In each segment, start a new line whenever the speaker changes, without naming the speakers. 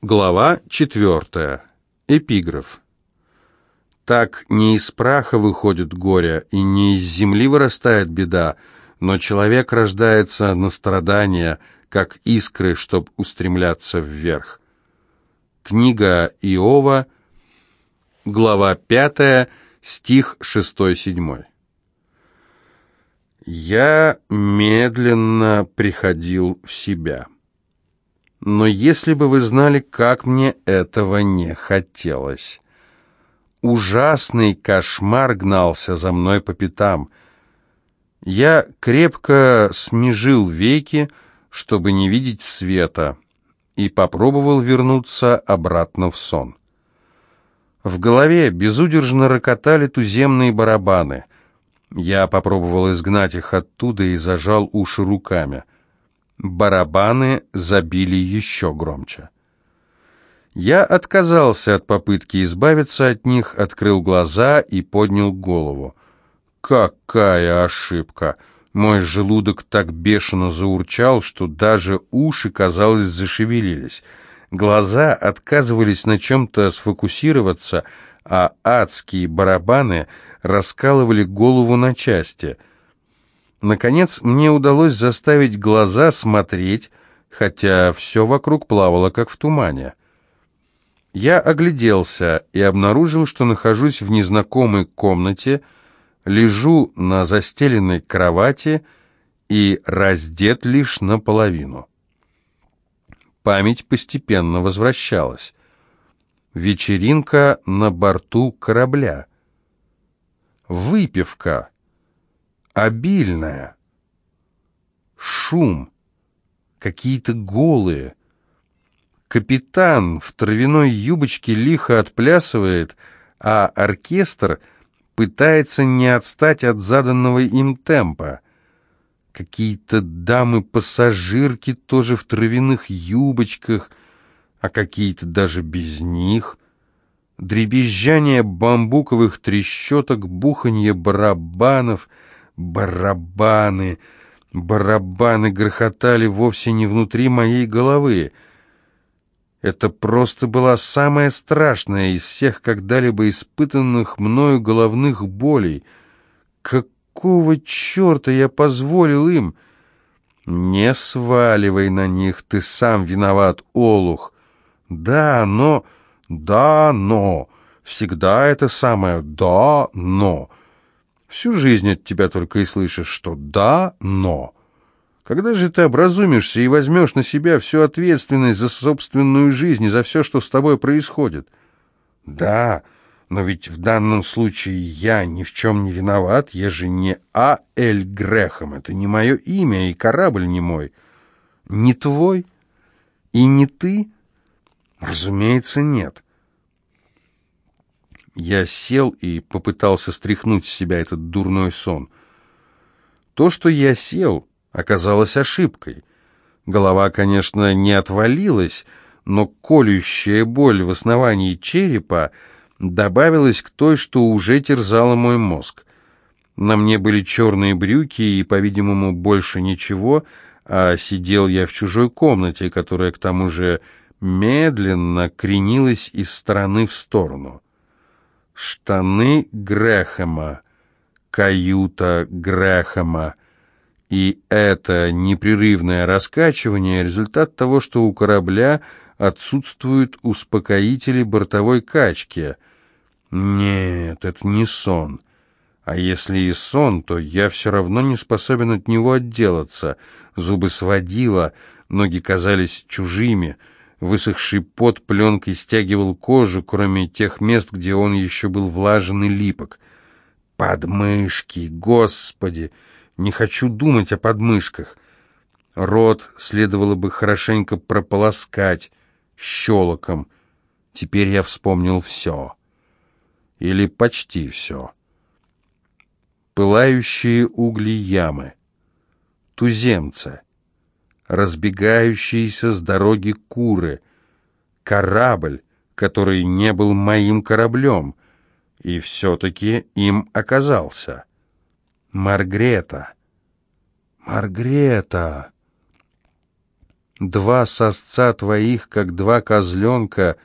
Глава четвертая. Эпиграф. Так не из праха выходит горе, и не из земли вырастает беда, но человек рождается на страдания, как искры, чтоб устремляться вверх. Книга Иова, глава пятая, стих шестой-седьмой. Я медленно приходил в себя. Но если бы вы знали, как мне этого не хотелось. Ужасный кошмар гнался за мной по пятам. Я крепко смежил веки, чтобы не видеть света, и попробовал вернуться обратно в сон. В голове безудержно рокотали туземные барабаны. Я попробовал изгнать их оттуда и зажал уши руками — Барабаны забили еще громче. Я отказался от попытки избавиться от них, открыл глаза и поднял голову. Какая ошибка! Мой желудок так бешено заурчал, что даже уши, казалось, зашевелились. Глаза отказывались на чем-то сфокусироваться, а адские барабаны раскалывали голову на части — Наконец, мне удалось заставить глаза смотреть, хотя все вокруг плавало, как в тумане. Я огляделся и обнаружил, что нахожусь в незнакомой комнате, лежу на застеленной кровати и раздет лишь наполовину. Память постепенно возвращалась. Вечеринка на борту корабля. Выпивка обильная. Шум. Какие-то голые. Капитан в травяной юбочке лихо отплясывает, а оркестр пытается не отстать от заданного им темпа. Какие-то дамы-пассажирки тоже в травяных юбочках, а какие-то даже без них. Дребезжание бамбуковых трещоток, буханье барабанов — Барабаны, барабаны грохотали вовсе не внутри моей головы. Это просто была самая страшная из всех когда-либо испытанных мною головных болей. Какого черта я позволил им? Не сваливай на них, ты сам виноват, Олух. Да, но... Да, но... Всегда это самое «да, но». Всю жизнь от тебя только и слышишь, что «да, но». Когда же ты образумишься и возьмешь на себя всю ответственность за собственную жизнь и за все, что с тобой происходит? Да, но ведь в данном случае я ни в чем не виноват, я же не А. Эль Грехом, это не мое имя, и корабль не мой. Не твой? И не ты? Разумеется, нет. Я сел и попытался стряхнуть с себя этот дурной сон. То, что я сел, оказалось ошибкой. Голова, конечно, не отвалилась, но колющая боль в основании черепа добавилась к той, что уже терзала мой мозг. На мне были черные брюки и, по-видимому, больше ничего, а сидел я в чужой комнате, которая, к тому же, медленно кренилась из стороны в сторону. Штаны Грэхэма, каюта Грэхэма. И это непрерывное раскачивание – результат того, что у корабля отсутствуют успокоители бортовой качки. Нет, это не сон. А если и сон, то я все равно не способен от него отделаться. Зубы сводило, ноги казались чужими – Высохший пот пленкой стягивал кожу, кроме тех мест, где он еще был влажен и липок. Подмышки, господи! Не хочу думать о подмышках. Рот следовало бы хорошенько прополоскать щелоком. Теперь я вспомнил все. Или почти все. Пылающие угли ямы. Туземцы разбегающиеся с дороги куры, корабль, который не был моим кораблем, и все-таки им оказался. Маргрета. Маргрета. Два сосца твоих, как два козленка,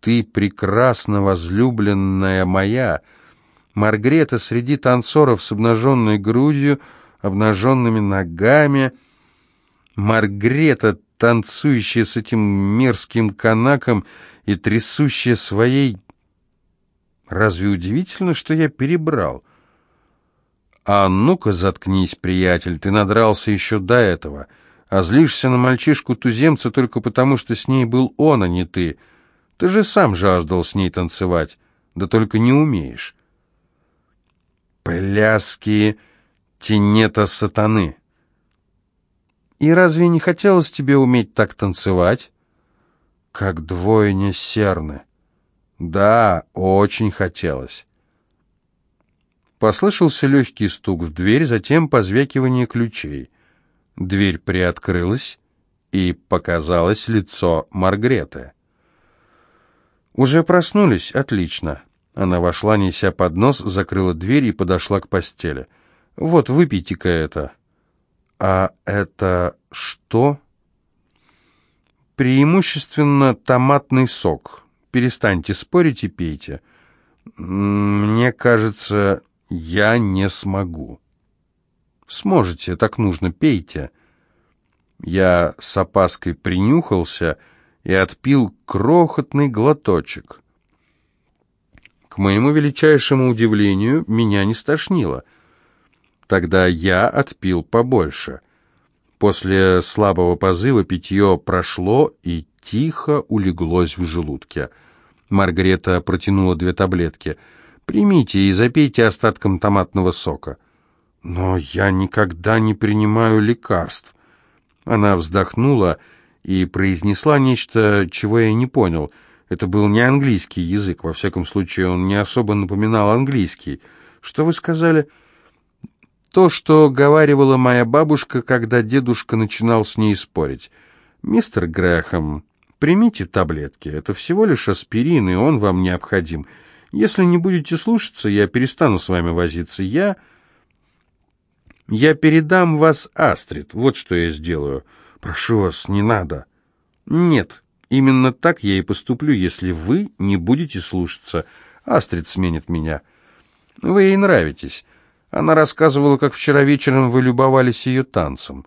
ты прекрасно возлюбленная моя. Маргрета среди танцоров с обнаженной грудью, обнаженными ногами. Маргрета, танцующая с этим мерзким канаком и трясущая своей... Разве удивительно, что я перебрал? А ну-ка заткнись, приятель, ты надрался еще до этого а злишься на мальчишку-туземца только потому, что с ней был он, а не ты. Ты же сам жаждал с ней танцевать, да только не умеешь. Пляски тенета сатаны. И разве не хотелось тебе уметь так танцевать? Как двойня серны. Да, очень хотелось. Послышался легкий стук в дверь, затем позвякивание ключей. Дверь приоткрылась, и показалось лицо Маргреты. «Уже проснулись? Отлично». Она вошла, неся поднос, закрыла дверь и подошла к постели. «Вот, выпейте-ка это». «А это что?» «Преимущественно томатный сок. Перестаньте спорить и пейте». «Мне кажется, я не смогу». Сможете, так нужно, пейте. Я с опаской принюхался и отпил крохотный глоточек. К моему величайшему удивлению, меня не стошнило. Тогда я отпил побольше. После слабого позыва питье прошло и тихо улеглось в желудке. Маргарета протянула две таблетки. «Примите и запейте остатком томатного сока». «Но я никогда не принимаю лекарств». Она вздохнула и произнесла нечто, чего я не понял. Это был не английский язык, во всяком случае он не особо напоминал английский. «Что вы сказали?» «То, что говаривала моя бабушка, когда дедушка начинал с ней спорить. Мистер Грэхэм, примите таблетки, это всего лишь аспирин, и он вам необходим. Если не будете слушаться, я перестану с вами возиться. Я...» Я передам вас Астрид, вот что я сделаю. Прошу вас, не надо. Нет, именно так я и поступлю, если вы не будете слушаться. Астрид сменит меня. Вы ей нравитесь. Она рассказывала, как вчера вечером вы любовались ее танцем.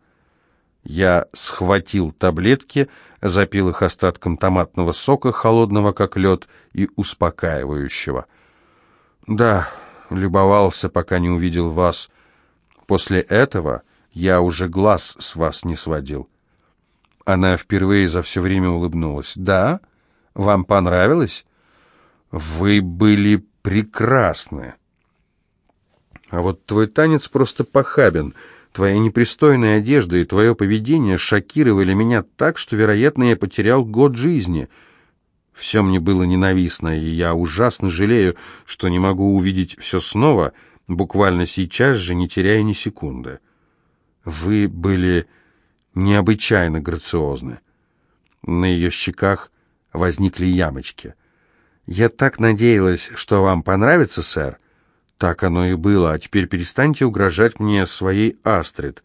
Я схватил таблетки, запил их остатком томатного сока, холодного как лед и успокаивающего. Да, любовался, пока не увидел вас. После этого я уже глаз с вас не сводил. Она впервые за все время улыбнулась. «Да? Вам понравилось? Вы были прекрасны. А вот твой танец просто похабен. Твоя непристойная одежда и твое поведение шокировали меня так, что, вероятно, я потерял год жизни». Все мне было ненавистно, и я ужасно жалею, что не могу увидеть все снова — буквально сейчас же, не теряя ни секунды. Вы были необычайно грациозны. На ее щеках возникли ямочки. «Я так надеялась, что вам понравится, сэр». «Так оно и было, а теперь перестаньте угрожать мне своей Астрид».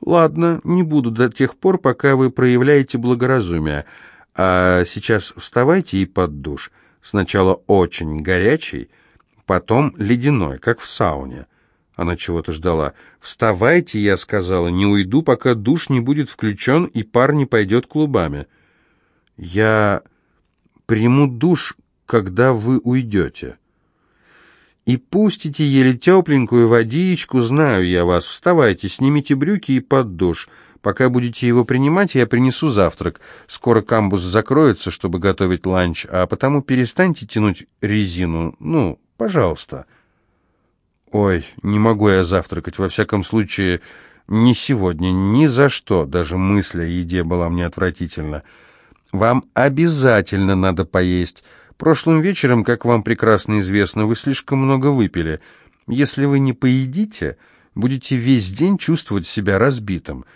«Ладно, не буду до тех пор, пока вы проявляете благоразумие. А сейчас вставайте и под душ. Сначала очень горячий, потом ледяной, как в сауне. Она чего-то ждала. «Вставайте», — я сказала, — «не уйду, пока душ не будет включен и пар не пойдет клубами». «Я приму душ, когда вы уйдете». «И пустите еле тепленькую водичку, знаю я вас. Вставайте, снимите брюки и под душ». Пока будете его принимать, я принесу завтрак. Скоро камбус закроется, чтобы готовить ланч, а потому перестаньте тянуть резину. Ну, Пожалуйста. Ой, не могу я завтракать, во всяком случае, ни сегодня, ни за что. Даже мысль о еде была мне отвратительна. Вам обязательно надо поесть. Прошлым вечером, как вам прекрасно известно, вы слишком много выпили. Если вы не поедите, будете весь день чувствовать себя разбитым.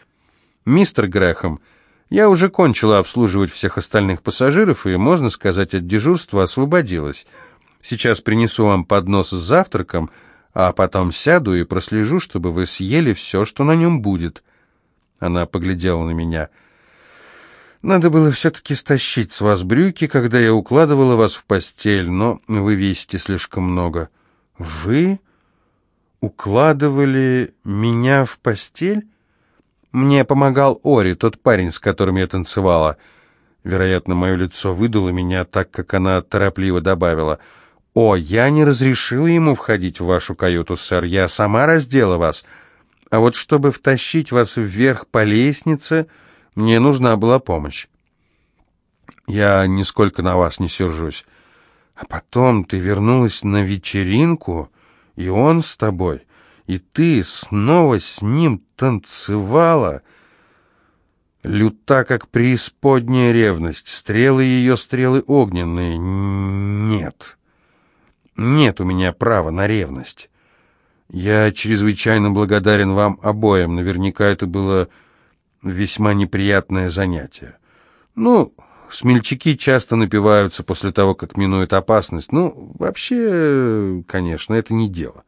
Мистер Грэхэм, я уже кончила обслуживать всех остальных пассажиров и, можно сказать, от дежурства освободилась. Сейчас принесу вам поднос с завтраком, а потом сяду и прослежу, чтобы вы съели все, что на нем будет». Она поглядела на меня. Надо было все-таки стащить с вас брюки, когда я укладывала вас в постель, но вы весите слишком много. Вы укладывали меня в постель? Мне помогал Ори, тот парень, с которым я танцевала. Вероятно, мое лицо выдало меня, так как она торопливо добавила. «О, я не разрешила ему входить в вашу каюту, сэр. Я сама раздела вас. А вот чтобы втащить вас вверх по лестнице...» Мне нужна была помощь. Я нисколько на вас не сержусь. А потом ты вернулась на вечеринку, и он с тобой, и ты снова с ним танцевала. Люта, как преисподняя ревность, стрелы ее стрелы огненные. Нет, нет у меня права на ревность. Я чрезвычайно благодарен вам обоим. Наверняка это было весьма неприятное занятие. Ну, смельчаки часто напиваются после того, как минует опасность. Ну, вообще, конечно, это не дело.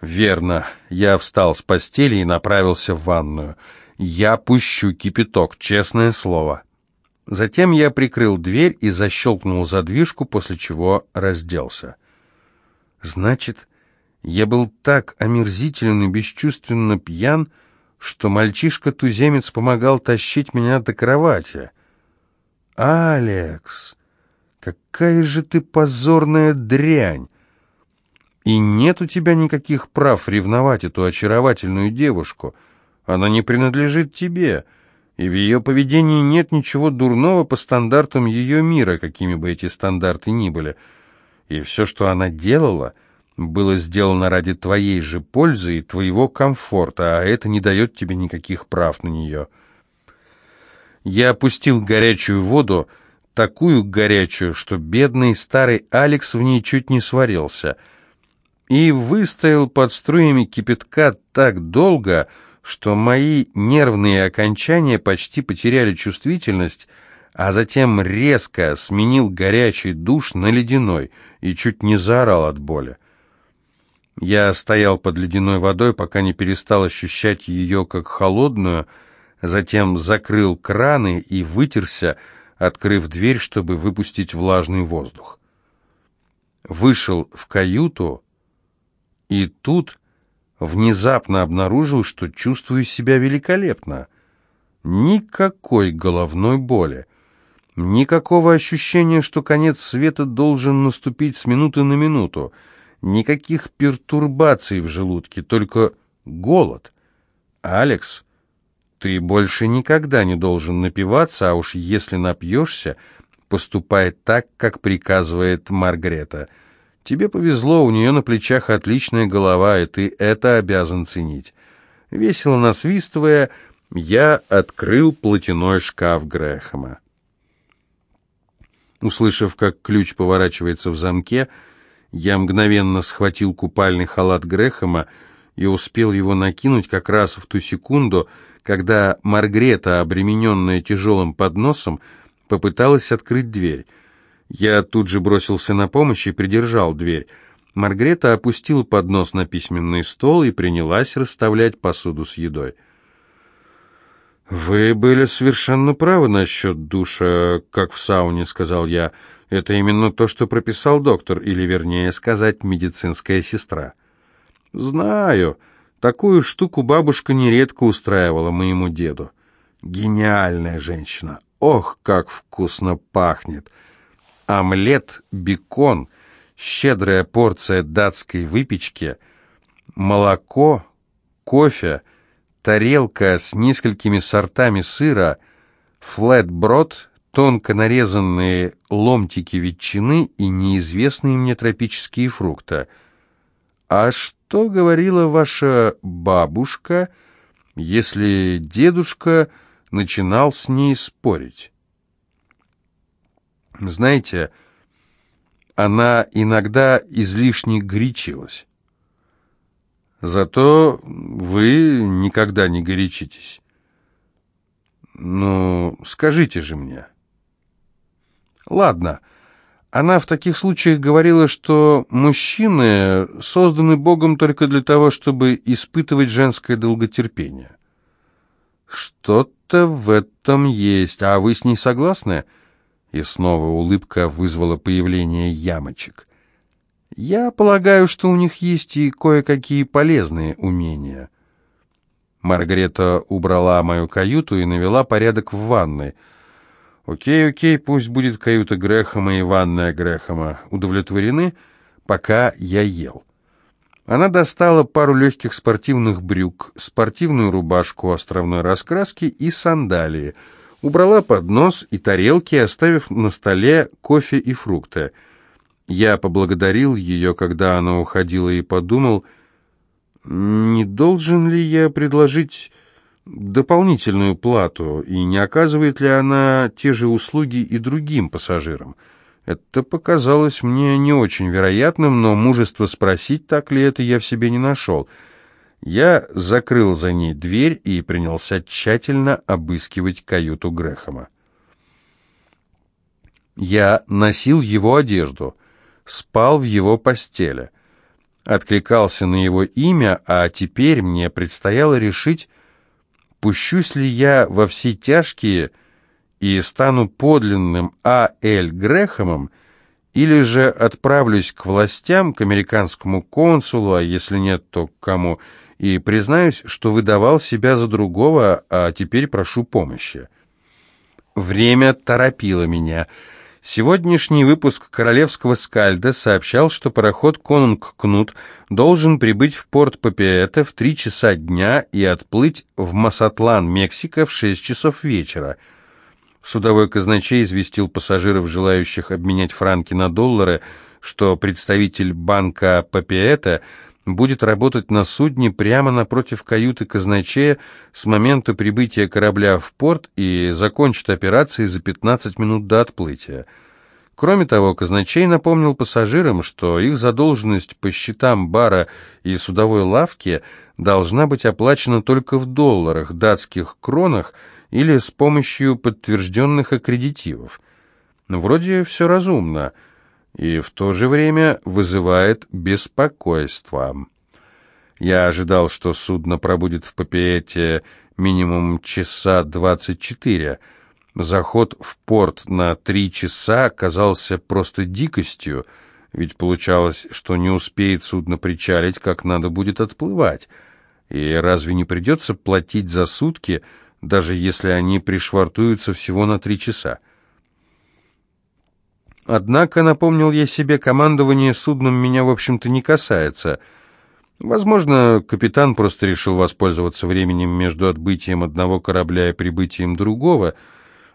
Верно. Я встал с постели и направился в ванную. Я пущу кипяток, честное слово. Затем я прикрыл дверь и защелкнул задвижку, после чего разделся. Значит, я был так омерзительно бесчувственно пьян, что мальчишка-туземец помогал тащить меня до кровати. «Алекс, какая же ты позорная дрянь! И нет у тебя никаких прав ревновать эту очаровательную девушку. Она не принадлежит тебе, и в ее поведении нет ничего дурного по стандартам ее мира, какими бы эти стандарты ни были. И все, что она делала — было сделано ради твоей же пользы и твоего комфорта, а это не дает тебе никаких прав на нее. Я опустил горячую воду, такую горячую, что бедный старый Алекс в ней чуть не сварился, и выстоял под струями кипятка так долго, что мои нервные окончания почти потеряли чувствительность, а затем резко сменил горячий душ на ледяной и чуть не заорал от боли. Я стоял под ледяной водой, пока не перестал ощущать ее как холодную, затем закрыл краны и вытерся, открыв дверь, чтобы выпустить влажный воздух. Вышел в каюту и тут внезапно обнаружил, что чувствую себя великолепно. Никакой головной боли, никакого ощущения, что конец света должен наступить с минуты на минуту — Никаких пертурбаций в желудке, только голод. Алекс, ты больше никогда не должен напиваться, а уж если напьешься, поступай так, как приказывает Маргарета. Тебе повезло, у нее на плечах отличная голова, и ты это обязан ценить. Весело насвистывая, я открыл платяной шкаф Грэхэма. Услышав, как ключ поворачивается в замке, я мгновенно схватил купальный халат Грэхэма и успел его накинуть как раз в ту секунду, когда Маргрета, обремененная тяжелым подносом, попыталась открыть дверь. Я тут же бросился на помощь и придержал дверь. Маргрета опустила поднос на письменный стол и принялась расставлять посуду с едой. «Вы были совершенно правы насчет душа, как в сауне», — сказал я. Это именно то, что прописал доктор, или, вернее сказать, медицинская сестра. Знаю, такую штуку бабушка нередко устраивала моему деду. Гениальная женщина. Ох, как вкусно пахнет. Омлет, бекон, щедрая порция датской выпечки, молоко, кофе, тарелка с несколькими сортами сыра, флетброд тонко нарезанные ломтики ветчины и неизвестные мне тропические фрукты. А что говорила ваша бабушка, если дедушка начинал с ней спорить? Знаете, она иногда излишне горячилась. Зато вы никогда не горячитесь. Ну, скажите же мне. Ладно. Она в таких случаях говорила, что мужчины созданы Богом только для того, чтобы испытывать женское долготерпение. Что-то в этом есть. А вы с ней согласны? И снова улыбка вызвала появление ямочек. Я полагаю, что у них есть и кое-какие полезные умения. Маргарета убрала мою каюту и навела порядок в ванной. Окей, окей, пусть будет каюта Грэхэма и ванная Грэхэма. Удовлетворены? Пока я ел. Она достала пару легких спортивных брюк, спортивную рубашку островной раскраски и сандалии. Убрала поднос и тарелки, оставив на столе кофе и фрукты. Я поблагодарил ее, когда она уходила, и подумал, не должен ли я предложить дополнительную плату, и не оказывает ли она те же услуги и другим пассажирам. Это показалось мне не очень вероятным, но мужество спросить, так ли это, я в себе не нашел. Я закрыл за ней дверь и принялся тщательно обыскивать каюту Грэхэма. Я носил его одежду, спал в его постели, откликался на его имя, а теперь мне предстояло решить, пущусь ли я во все тяжкие и стану подлинным А.Л. Грэхэмом, или же отправлюсь к властям, к американскому консулу, а если нет, то к кому, и признаюсь, что выдавал себя за другого, а теперь прошу помощи. Время торопило меня. Сегодняшний выпуск «Королевского скальда» сообщал, что пароход «Конунг Кнут» должен прибыть в порт Папиэта в три часа дня и отплыть в Масатлан, Мексика, в шесть часов вечера – Судовой казначей известил пассажиров, желающих обменять франки на доллары, что представитель банка Папиэта будет работать на судне прямо напротив каюты казначея с момента прибытия корабля в порт и закончит операции за 15 минут до отплытия. Кроме того, казначей напомнил пассажирам, что их задолженность по счетам бара и судовой лавки должна быть оплачена только в долларах, датских кронах – или с помощью подтвержденных аккредитивов. Вроде все разумно и в то же время вызывает беспокойство. Я ожидал, что судно пробудет в Папиэте минимум часа 24. Заход в порт на три часа казался просто дикостью, ведь получалось, что не успеет судно причалить, как надо будет отплывать. И разве не придется платить за сутки, даже если они пришвартуются всего на три часа. Однако, напомнил я себе, командование судном меня, в общем-то, не касается. Возможно, капитан просто решил воспользоваться временем между отбытием одного корабля и прибытием другого,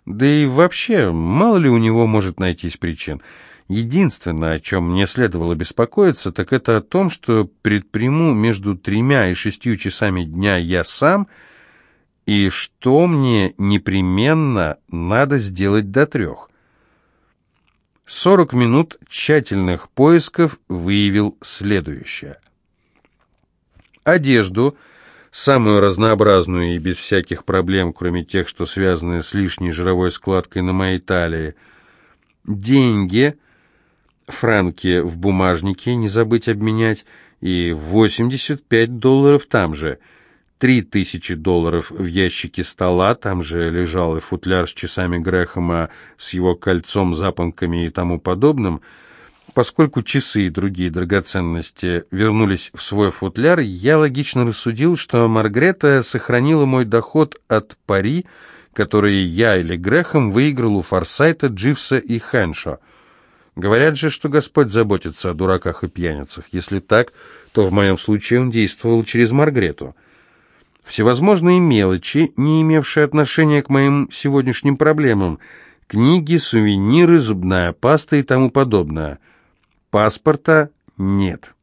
да и вообще, мало ли у него может найтись причин. Единственное, о чем мне следовало беспокоиться, так это о том, что предприму между тремя и шестью часами дня я сам — и что мне непременно надо сделать до трех. Сорок минут тщательных поисков выявил следующее. Одежду, самую разнообразную и без всяких проблем, кроме тех, что связаны с лишней жировой складкой на моей талии, деньги, франки в бумажнике, не забыть обменять, и 85 долларов там же – три тысячи долларов в ящике стола, там же лежал и футляр с часами Грэхэма, с его кольцом, запонками и тому подобным. Поскольку часы и другие драгоценности вернулись в свой футляр, я логично рассудил, что Маргрета сохранила мой доход от пари, которые я или Грэхэм выиграл у Форсайта, Дживса и Хэншо. Говорят же, что Господь заботится о дураках и пьяницах. Если так, то в моем случае он действовал через Маргрету. Всевозможные мелочи, не имевшие отношения к моим сегодняшним проблемам. Книги, сувениры, зубная паста и тому подобное. Паспорта нет.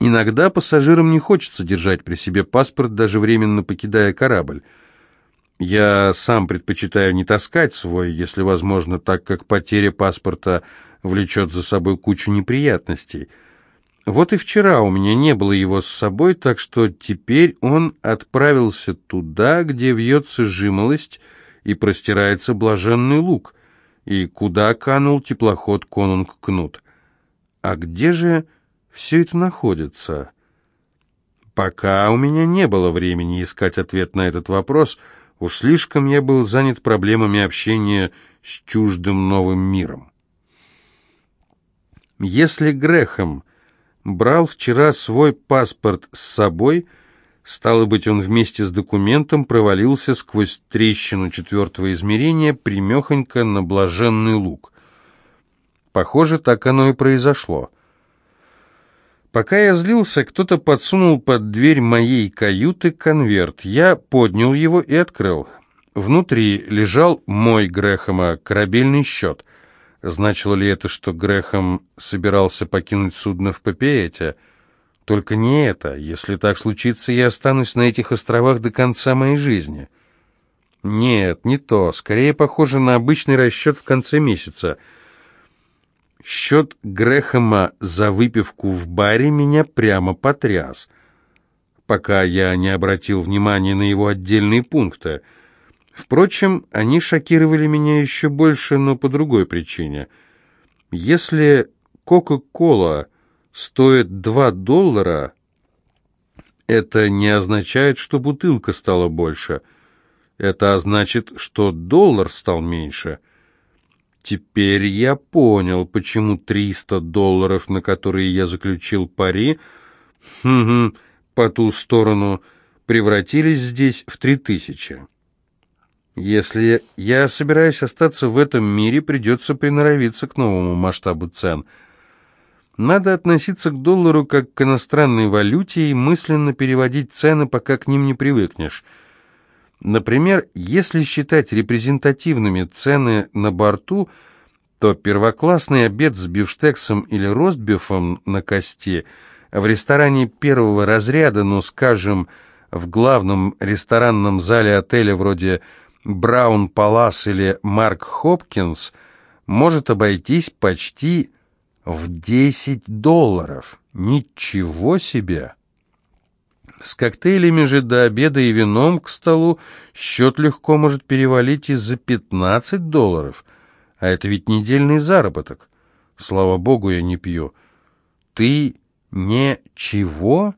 Иногда пассажирам не хочется держать при себе паспорт, даже временно покидая корабль. Я сам предпочитаю не таскать свой, если возможно, так как потеря паспорта влечет за собой кучу неприятностей – вот и вчера у меня не было его с собой, так что теперь он отправился туда, где вьется жимолость и простирается блаженный луг, и куда канул теплоход «Конунг Кнут». А где же все это находится? Пока у меня не было времени искать ответ на этот вопрос, уж слишком я был занят проблемами общения с чуждым новым миром. Если Грехом брал вчера свой паспорт с собой, стало быть, он вместе с документом провалился сквозь трещину четвертого измерения примехонько на блаженный луг. Похоже, так оно и произошло. Пока я злился, кто-то подсунул под дверь моей каюты конверт. Я поднял его и открыл. Внутри лежал мой Грэхэма корабельный счет. Значило ли это, что Грэхэм собирался покинуть судно в Папиэте? Только не это. Если так случится, я останусь на этих островах до конца моей жизни. Нет, не то. Скорее похоже на обычный расчет в конце месяца — Счет Грэхэма за выпивку в баре меня прямо потряс, пока я не обратил внимания на его отдельные пункты. Впрочем, они шокировали меня еще больше, но по другой причине. Если Кока-Кола стоит 2 доллара, это не означает, что бутылка стала больше. Это значит, что доллар стал меньше – Теперь я понял, почему 300 долларов, на которые я заключил пари, хм, по ту сторону, превратились здесь в 3000. Если я собираюсь остаться в этом мире, придется приноровиться к новому масштабу цен. Надо относиться к доллару как к иностранной валюте и мысленно переводить цены, пока к ним не привыкнешь. Например, если считать репрезентативными цены на борту, то первоклассный обед с бифштексом или ростбифом на кости в ресторане первого разряда, ну, скажем, в главном ресторанном зале отеля вроде «Браун Палас» или «Марк Хопкинс» может обойтись почти в 10 долларов. Ничего себе! С коктейлями же до обеда и вином к столу счет легко может перевалить и за 15 долларов. А это ведь недельный заработок. Слава богу, я не пью. Ты не чего?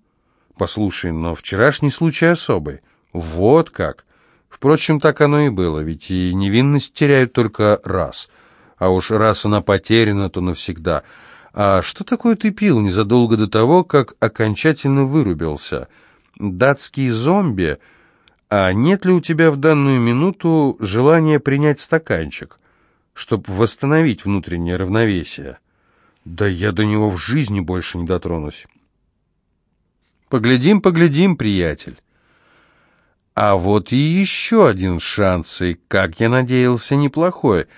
Послушай, но вчерашний случай особый. Вот как. Впрочем, так оно и было, ведь и невинность теряют только раз. А уж раз она потеряна, то навсегда. А что такое ты пил незадолго до того, как окончательно вырубился?» датский зомби, а нет ли у тебя в данную минуту желания принять стаканчик, чтобы восстановить внутреннее равновесие? Да я до него в жизни больше не дотронусь. Поглядим, поглядим, приятель. А вот и еще один шанс, и, как я надеялся, неплохой.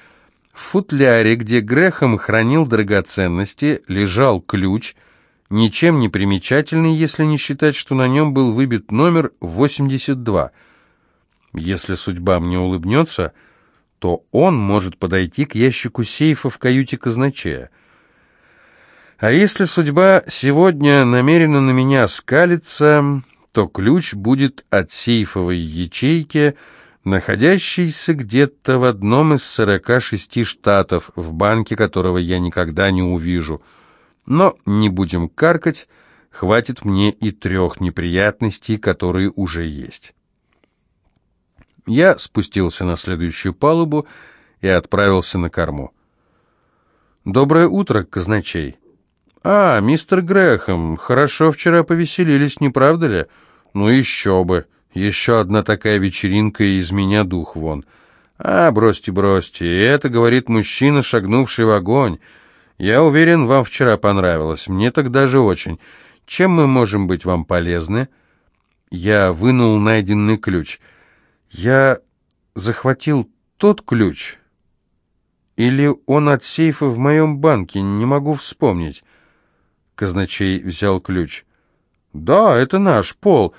В футляре, где Грехом хранил драгоценности, лежал ключ — ничем не примечательный, если не считать, что на нем был выбит номер 82. Если судьба мне улыбнется, то он может подойти к ящику сейфа в каюте казначея. А если судьба сегодня намерена на меня скалиться, то ключ будет от сейфовой ячейки, находящейся где-то в одном из 46 штатов, в банке которого я никогда не увижу – но не будем каркать, хватит мне и трех неприятностей, которые уже есть. Я спустился на следующую палубу и отправился на корму. «Доброе утро, казначей!» «А, мистер Грэхэм, хорошо вчера повеселились, не правда ли?» «Ну еще бы! Еще одна такая вечеринка, и из меня дух вон!» «А, бросьте, бросьте, это, — говорит мужчина, шагнувший в огонь, — я уверен, вам вчера понравилось. Мне так даже очень. Чем мы можем быть вам полезны? Я вынул найденный ключ. Я захватил тот ключ. Или он от сейфа в моем банке, не могу вспомнить. Казначей взял ключ. «Да, это наш, Пол.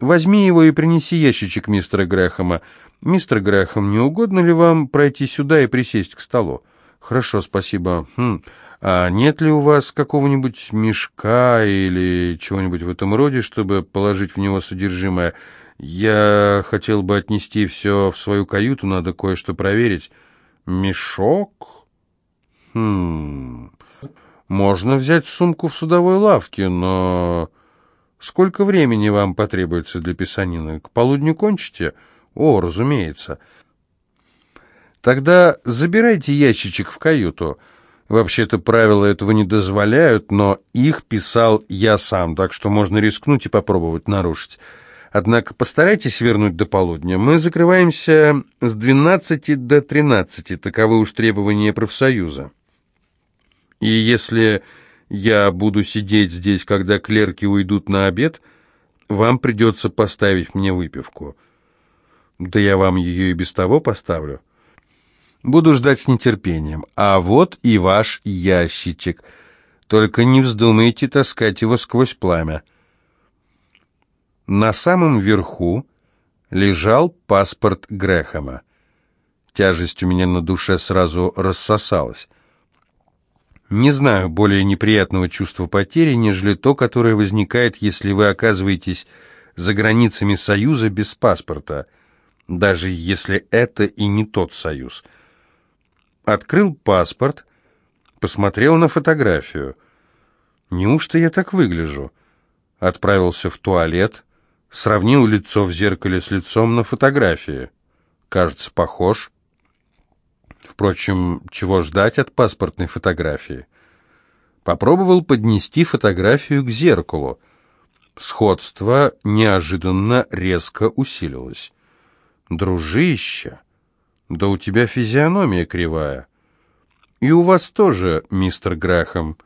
Возьми его и принеси ящичек мистера Грэхэма. Мистер Грэхэм, не угодно ли вам пройти сюда и присесть к столу?» «Хорошо, спасибо. Хм. А нет ли у вас какого-нибудь мешка или чего-нибудь в этом роде, чтобы положить в него содержимое? Я хотел бы отнести все в свою каюту, надо кое-что проверить. Мешок? Хм... Можно взять сумку в судовой лавке, но... Сколько времени вам потребуется для писанины? К полудню кончите? О, разумеется. Тогда забирайте ящичек в каюту. Вообще-то правила этого не дозволяют, но их писал я сам, так что можно рискнуть и попробовать нарушить. Однако постарайтесь вернуть до полудня. Мы закрываемся с 12 до 13, таковы уж требования профсоюза. И если я буду сидеть здесь, когда клерки уйдут на обед, вам придется поставить мне выпивку. Да я вам ее и без того поставлю. Буду ждать с нетерпением. А вот и ваш ящичек. Только не вздумайте таскать его сквозь пламя. На самом верху лежал паспорт Грэхэма. Тяжесть у меня на душе сразу рассосалась. Не знаю более неприятного чувства потери, нежели то, которое возникает, если вы оказываетесь за границами Союза без паспорта, даже если это и не тот Союз. Открыл паспорт, посмотрел на фотографию. Неужто я так выгляжу? Отправился в туалет, сравнил лицо в зеркале с лицом на фотографии. Кажется, похож. Впрочем, чего ждать от паспортной фотографии? Попробовал поднести фотографию к зеркалу. Сходство неожиданно резко усилилось. «Дружище, да у тебя физиономия кривая. И у вас тоже, мистер Грэхэм.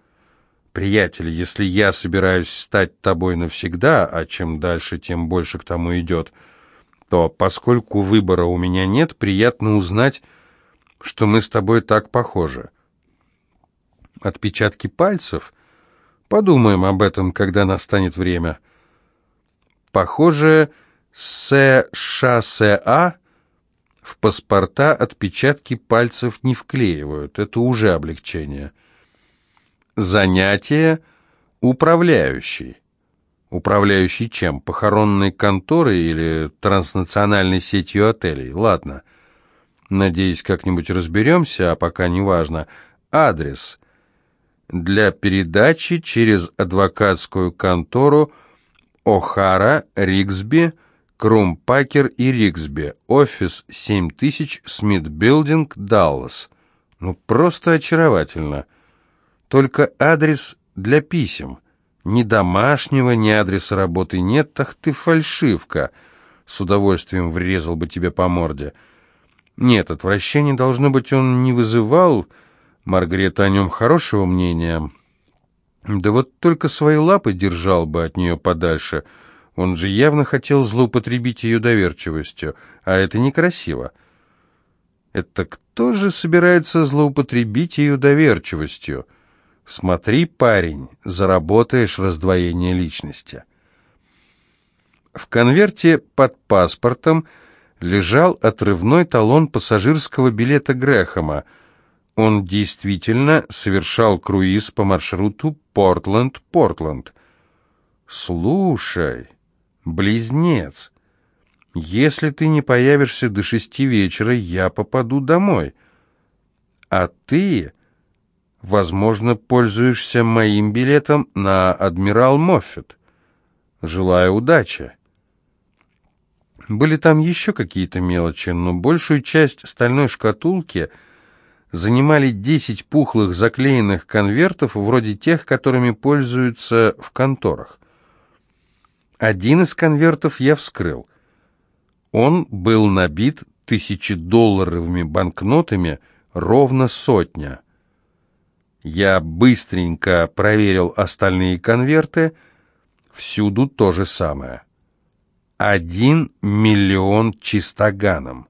Приятель, если я собираюсь стать тобой навсегда, а чем дальше, тем больше к тому идет, то, поскольку выбора у меня нет, приятно узнать, что мы с тобой так похожи. Отпечатки пальцев? Подумаем об этом, когда настанет время. Похоже, США в паспорта отпечатки пальцев не вклеивают. Это уже облегчение. Занятие управляющий. Управляющий чем? Похоронной конторой или транснациональной сетью отелей? Ладно. Надеюсь, как-нибудь разберемся, а пока не важно. Адрес для передачи через адвокатскую контору О'Хара, Риксби, Крумпакер и Риксби. Офис 7000, Смит Билдинг, Даллас. Ну, просто очаровательно. Только адрес для писем. Ни домашнего, ни адреса работы нет, так ты фальшивка. С удовольствием врезал бы тебе по морде. Нет, отвращения, должно быть, он не вызывал. Маргарета о нем хорошего мнения. Да вот только свои лапы держал бы от нее подальше. Он же явно хотел злоупотребить ее доверчивостью, а это некрасиво. Это кто же собирается злоупотребить ее доверчивостью? Смотри, парень, заработаешь раздвоение личности. В конверте под паспортом лежал отрывной талон пассажирского билета Грэхэма. Он действительно совершал круиз по маршруту Портленд-Портленд. «Слушай, близнец, если ты не появишься до шести вечера, я попаду домой. А ты, возможно, пользуешься моим билетом на Адмирал Моффет. Желаю удачи». Были там еще какие-то мелочи, но большую часть стальной шкатулки занимали 10 пухлых заклеенных конвертов, вроде тех, которыми пользуются в конторах. Один из конвертов я вскрыл. Он был набит тысячедолларовыми банкнотами, ровно сотня. Я быстренько проверил остальные конверты, всюду то же самое один миллион чистоганом.